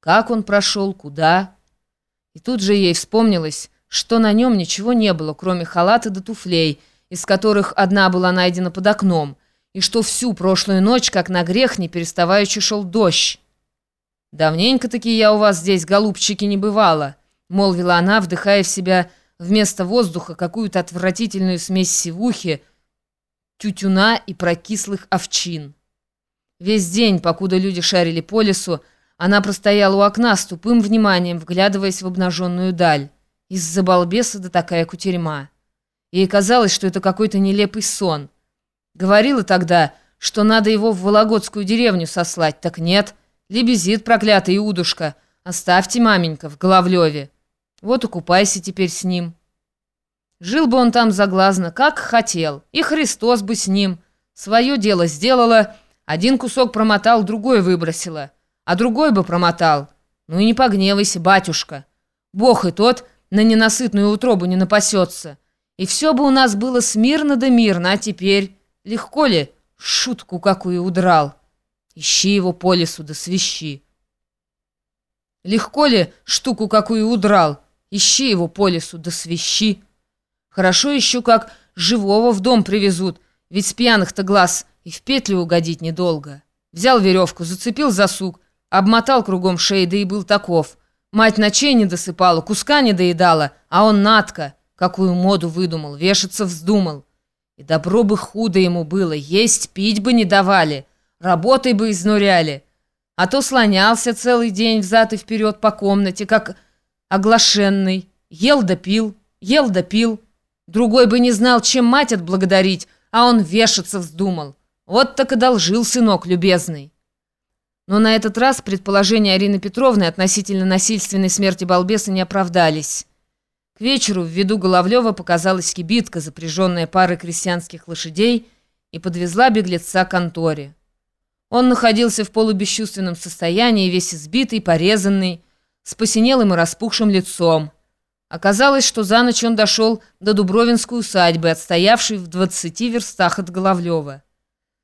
как он прошел, куда. И тут же ей вспомнилось, что на нем ничего не было, кроме халата до туфлей, из которых одна была найдена под окном, и что всю прошлую ночь, как на грех, не переставаючи шел дождь. «Давненько-таки я у вас здесь, голубчики, не бывала», — молвила она, вдыхая в себя вместо воздуха какую-то отвратительную смесь сивухи, тютюна и прокислых овчин. Весь день, покуда люди шарили по лесу, она простояла у окна с тупым вниманием, вглядываясь в обнаженную даль. Из-за балбеса да такая кутерьма. Ей казалось, что это какой-то нелепый сон. Говорила тогда, что надо его в Вологодскую деревню сослать, так нет — Лебезит, проклятый Иудушка. Оставьте, маменька, в Головлеве. Вот и купайся теперь с ним. Жил бы он там заглазно, как хотел, и Христос бы с ним. Свое дело сделала, один кусок промотал, другой выбросила, а другой бы промотал. Ну и не погневайся, батюшка. Бог и тот на ненасытную утробу не напасется. И все бы у нас было смирно да мирно, а теперь легко ли шутку какую удрал?» Ищи его по лесу да свищи. Легко ли штуку какую удрал? Ищи его по лесу да свищи. Хорошо еще как живого в дом привезут, ведь с пьяных-то глаз и в петлю угодить недолго. Взял веревку, зацепил за сук, обмотал кругом шеи, да и был таков. Мать ночей не досыпала, куска не доедала, а он надка, какую моду выдумал, вешаться вздумал. И добро бы худо ему было, есть пить бы не давали. Работой бы изнуряли. А то слонялся целый день взад и вперед по комнате, как оглашенный. Ел да пил, ел да пил. Другой бы не знал, чем мать отблагодарить, а он вешаться вздумал. Вот так и должил сынок любезный. Но на этот раз предположения Арины Петровны относительно насильственной смерти балбеса не оправдались. К вечеру в виду Головлева показалась кибитка, запряженная парой крестьянских лошадей, и подвезла беглеца к конторе. Он находился в полубесчувственном состоянии, весь избитый, порезанный, с посинелым и распухшим лицом. Оказалось, что за ночь он дошел до Дубровинской усадьбы, отстоявшей в двадцати верстах от Головлева.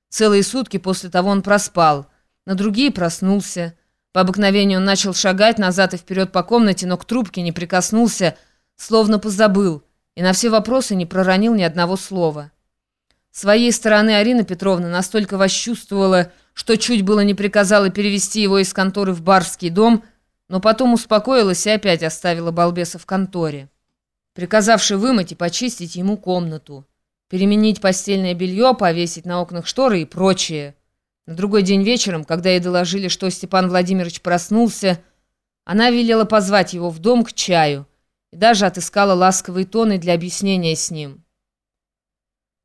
Целые сутки после того он проспал, на другие проснулся. По обыкновению он начал шагать назад и вперед по комнате, но к трубке не прикоснулся, словно позабыл, и на все вопросы не проронил ни одного слова. С своей стороны Арина Петровна настолько восчувствовала, что чуть было не приказала перевести его из конторы в барский дом, но потом успокоилась и опять оставила балбеса в конторе, приказавши вымыть и почистить ему комнату, переменить постельное белье, повесить на окнах шторы и прочее. На другой день вечером, когда ей доложили, что Степан Владимирович проснулся, она велела позвать его в дом к чаю и даже отыскала ласковые тоны для объяснения с ним.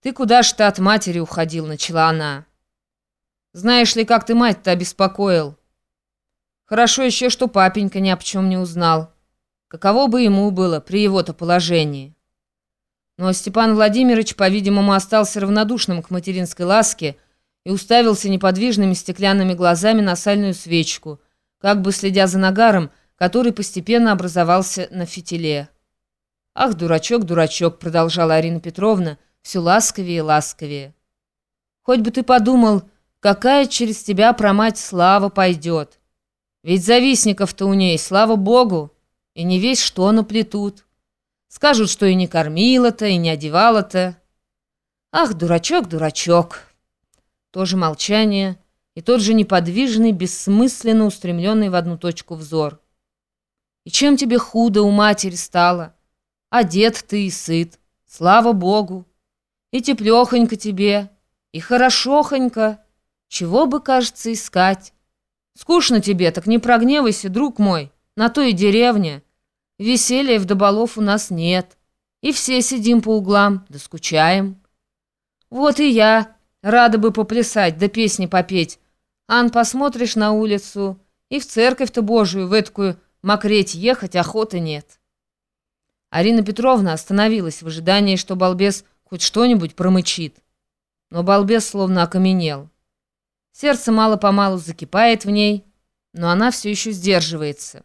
«Ты куда ж ты от матери уходил?» — начала она. Знаешь ли, как ты мать-то обеспокоил? Хорошо еще, что папенька ни об чем не узнал. Каково бы ему было при его-то положении? Но Степан Владимирович, по-видимому, остался равнодушным к материнской ласке и уставился неподвижными стеклянными глазами на сальную свечку, как бы следя за нагаром, который постепенно образовался на фитиле. «Ах, дурачок, дурачок!» — продолжала Арина Петровна, все ласковее и ласковее. «Хоть бы ты подумал, какая через тебя промать слава пойдет. Ведь завистников-то у ней, слава богу, и не весь что наплетут. Скажут, что и не кормила-то, и не одевала-то. Ах, дурачок, дурачок. Тоже молчание и тот же неподвижный, бессмысленно устремленный в одну точку взор. И чем тебе худо у матери стало? Одет ты и сыт, слава богу. И теплехонько тебе, и хорошохонько. Чего бы, кажется, искать? Скучно тебе, так не прогневайся, друг мой, на то и деревня. Веселья в доболов у нас нет. И все сидим по углам, да скучаем. Вот и я, рада бы поплясать, да песни попеть. Ан, посмотришь на улицу, и в церковь-то Божию, в эткую мокреть ехать охоты нет. Арина Петровна остановилась в ожидании, что балбес хоть что-нибудь промычит. Но балбес словно окаменел. Сердце мало-помалу закипает в ней, но она все еще сдерживается.